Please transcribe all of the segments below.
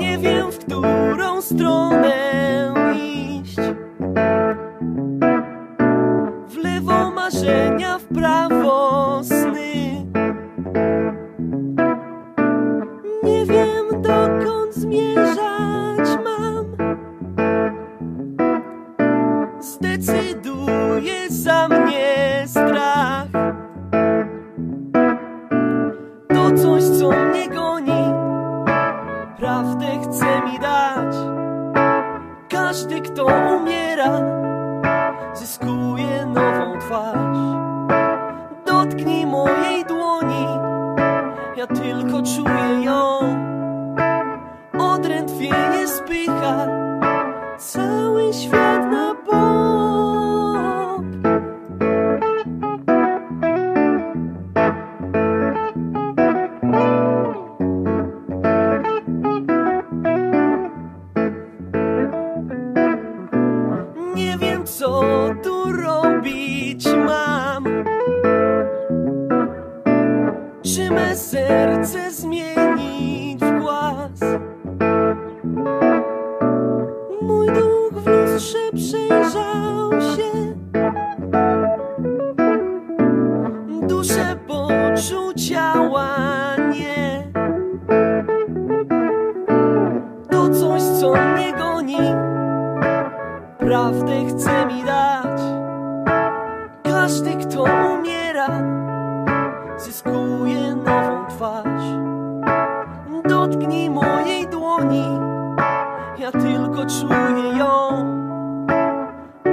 Nie wiem, w którą stronę iść. W lewo marzenia, w prawo sny. Nie wiem, dokąd zmierzać mam. Zdecyduje za mnie strach. To coś, co mnie goni, prawdę chce mi dać. Każdy, kto umiera, zyskuje nową twarz. Dotknij mojej dłoni, ja tylko czuję ją. Odrętwienie spycha co tu robić mam. Czy me serce zmienić w głaz? Mój duch w lustrze przejrzał się. Duszę poczuł ciała nie. To coś, co mnie goni prawdę chce maluje nową twarz. Dotknij mojej dłoni, ja tylko czuję ją.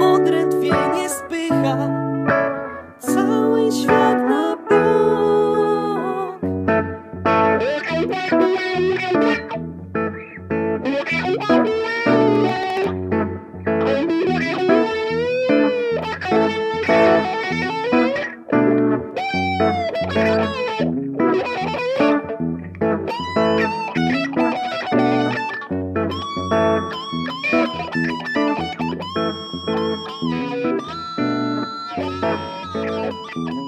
Odrętwienie spycha cały świat na bok. Thank you. Mm-hmm.